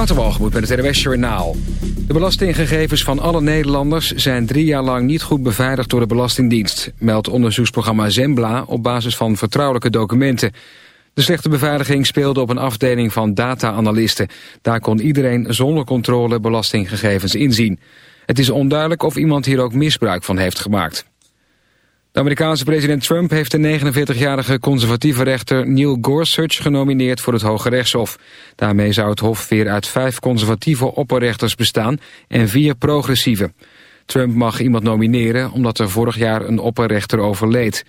Waterwalgemoed met het RWS Journaal. De belastinggegevens van alle Nederlanders zijn drie jaar lang niet goed beveiligd door de Belastingdienst, meldt onderzoeksprogramma Zembla op basis van vertrouwelijke documenten. De slechte beveiliging speelde op een afdeling van data-analysten. Daar kon iedereen zonder controle belastinggegevens inzien. Het is onduidelijk of iemand hier ook misbruik van heeft gemaakt. De Amerikaanse president Trump heeft de 49-jarige conservatieve rechter Neil Gorsuch genomineerd voor het Hoge Rechtshof. Daarmee zou het hof weer uit vijf conservatieve opperrechters bestaan en vier progressieve. Trump mag iemand nomineren omdat er vorig jaar een opperrechter overleed.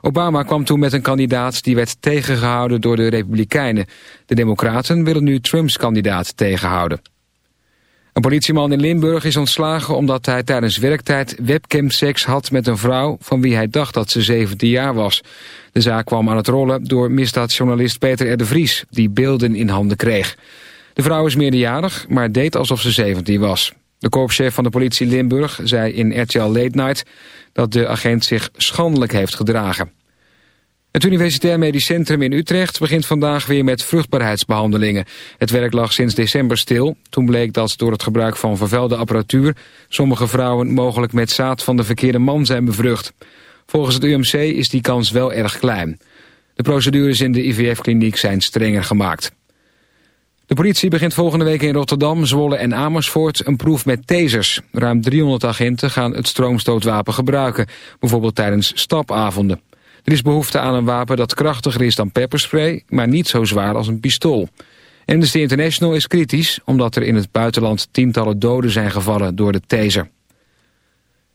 Obama kwam toen met een kandidaat die werd tegengehouden door de Republikeinen. De Democraten willen nu Trumps kandidaat tegenhouden. Een politieman in Limburg is ontslagen omdat hij tijdens werktijd webcamseks had met een vrouw van wie hij dacht dat ze 17 jaar was. De zaak kwam aan het rollen door misdaadjournalist Peter R. de Vries, die beelden in handen kreeg. De vrouw is meerderjarig, maar deed alsof ze 17 was. De korpschef van de politie Limburg zei in RTL Late Night dat de agent zich schandelijk heeft gedragen. Het Universitair Medisch Centrum in Utrecht begint vandaag weer met vruchtbaarheidsbehandelingen. Het werk lag sinds december stil. Toen bleek dat door het gebruik van vervuilde apparatuur... sommige vrouwen mogelijk met zaad van de verkeerde man zijn bevrucht. Volgens het UMC is die kans wel erg klein. De procedures in de IVF-kliniek zijn strenger gemaakt. De politie begint volgende week in Rotterdam, Zwolle en Amersfoort een proef met tasers. Ruim 300 agenten gaan het stroomstootwapen gebruiken, bijvoorbeeld tijdens stapavonden. Er is behoefte aan een wapen dat krachtiger is dan pepperspray, maar niet zo zwaar als een pistool. Amnesty International is kritisch omdat er in het buitenland tientallen doden zijn gevallen door de taser.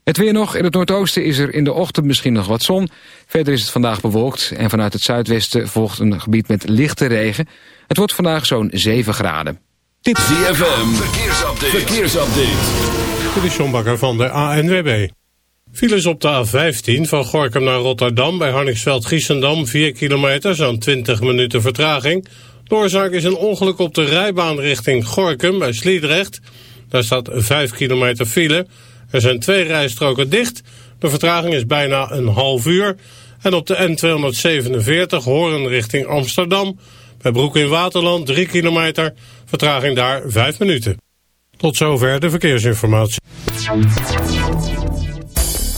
Het weer nog. In het noordoosten is er in de ochtend misschien nog wat zon. Verder is het vandaag bewolkt en vanuit het zuidwesten volgt een gebied met lichte regen. Het wordt vandaag zo'n 7 graden. Dit is ZFM. Verkeersupdate. Verkeersupdate. Dit is John Bakker van de ANWB. Files op de A15 van Gorkum naar Rotterdam bij Harningsveld-Giessendam 4 kilometer, zo'n 20 minuten vertraging. De oorzaak is een ongeluk op de rijbaan richting Gorkum bij Sliedrecht. Daar staat 5 kilometer file. Er zijn twee rijstroken dicht. De vertraging is bijna een half uur. En op de N247 Horen richting Amsterdam. Bij Broek in Waterland 3 kilometer. Vertraging daar 5 minuten. Tot zover de verkeersinformatie.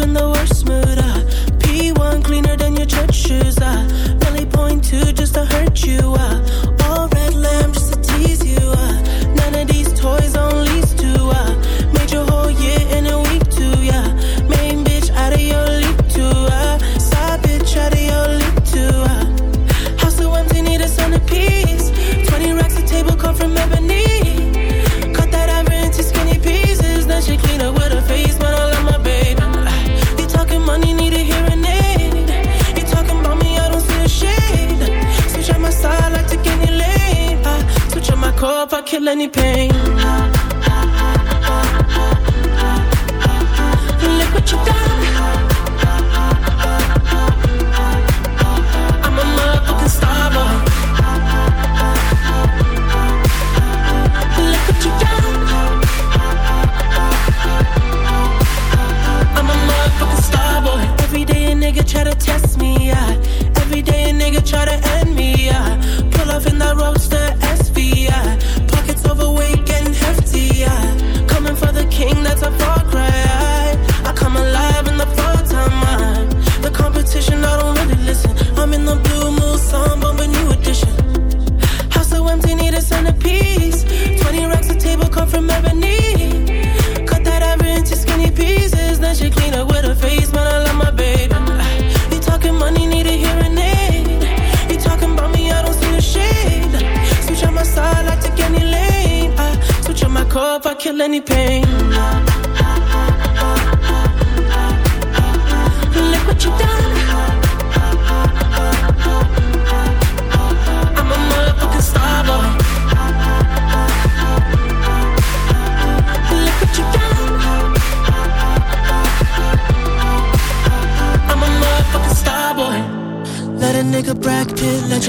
in the worst mood. Uh. P1 cleaner than your church shoes. Uh. Belly point two just to hurt you. Uh.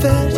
that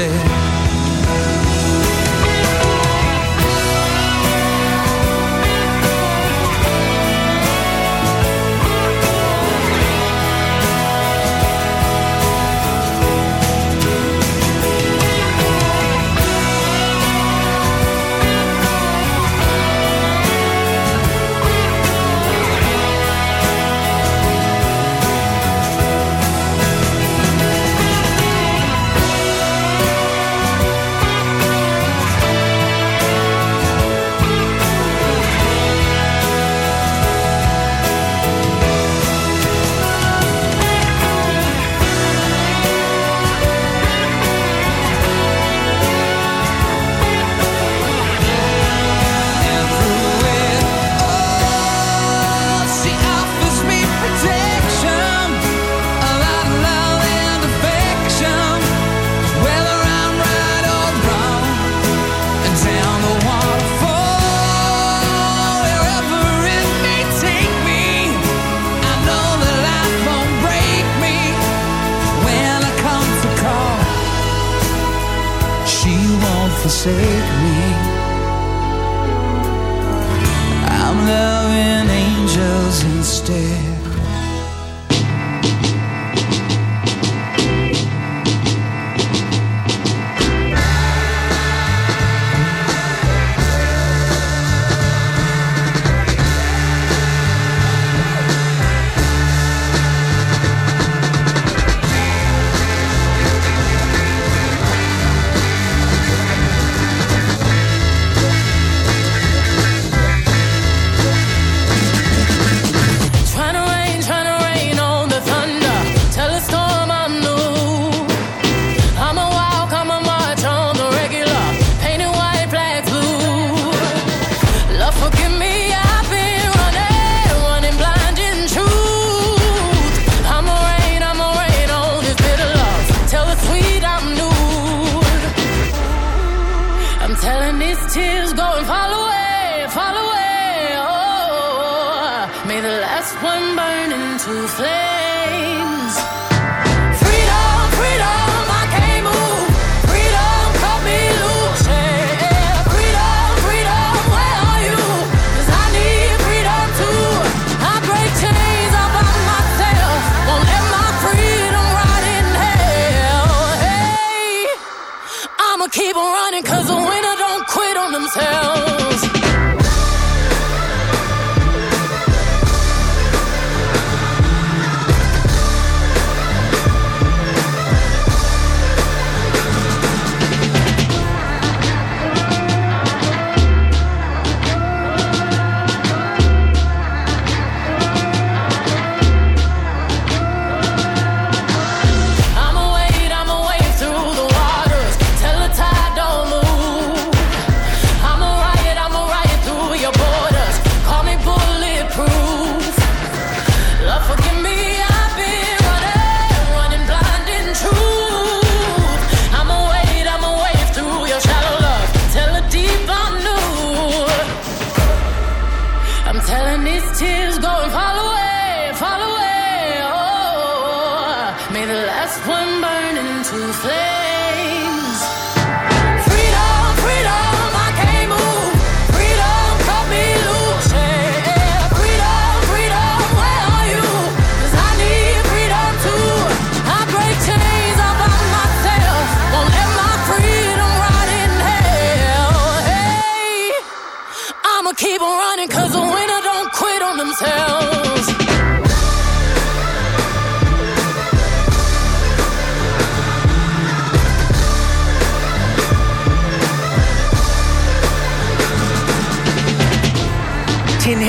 instead into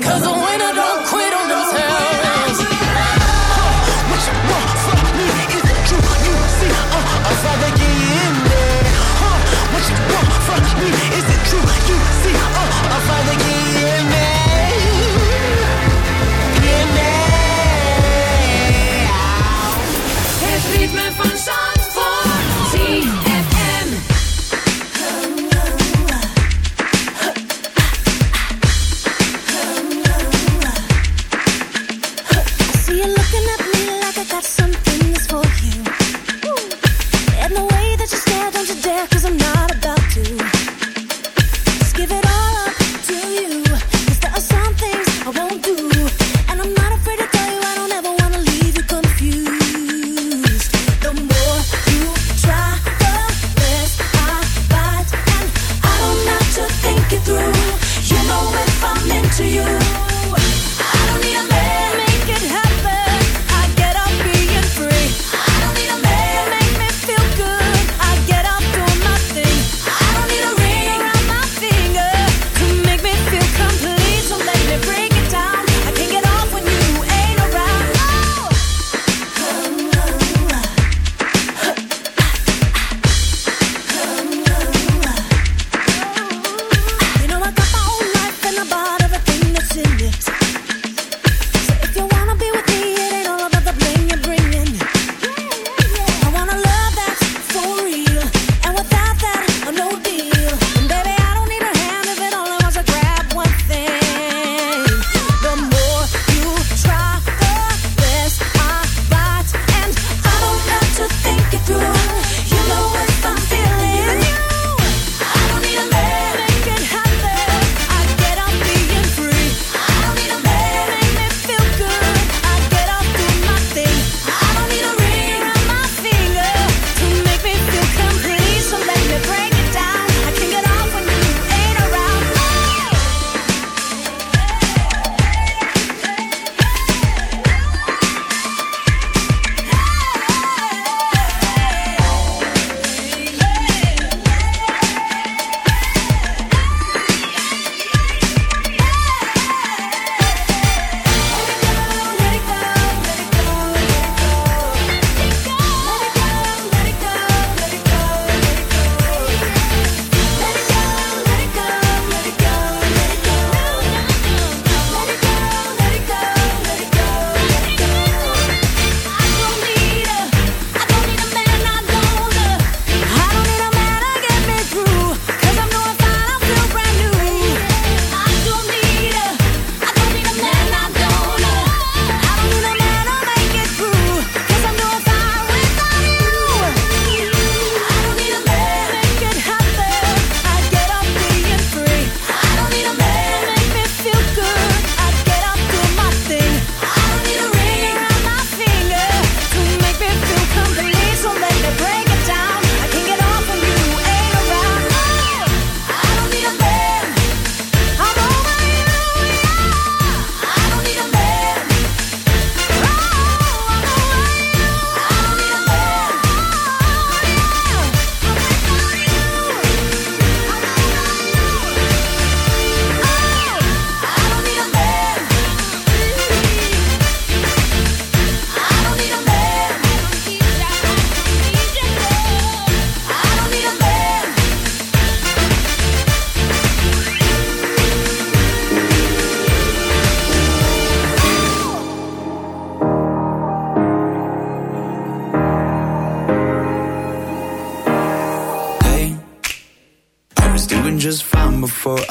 'cause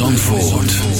Zandvoort.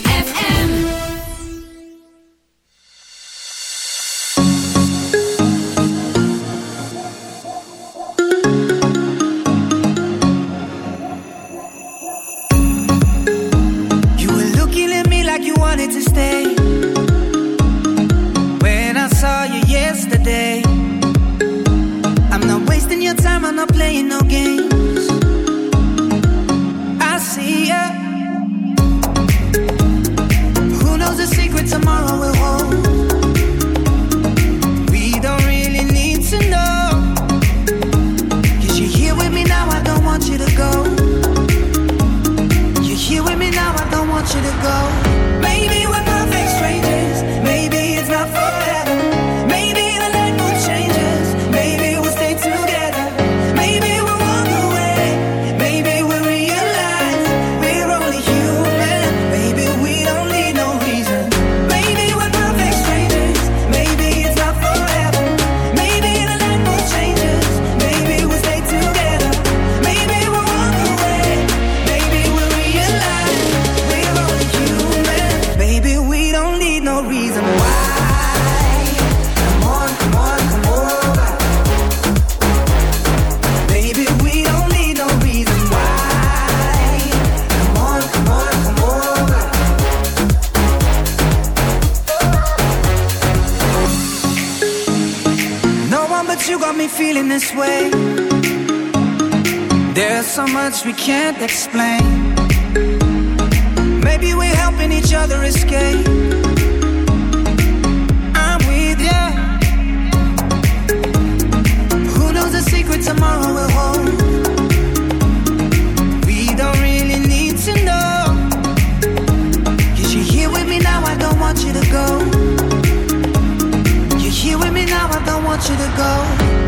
You're here with me now, I don't want you to go.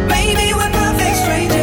Maybe we're perfect strangers.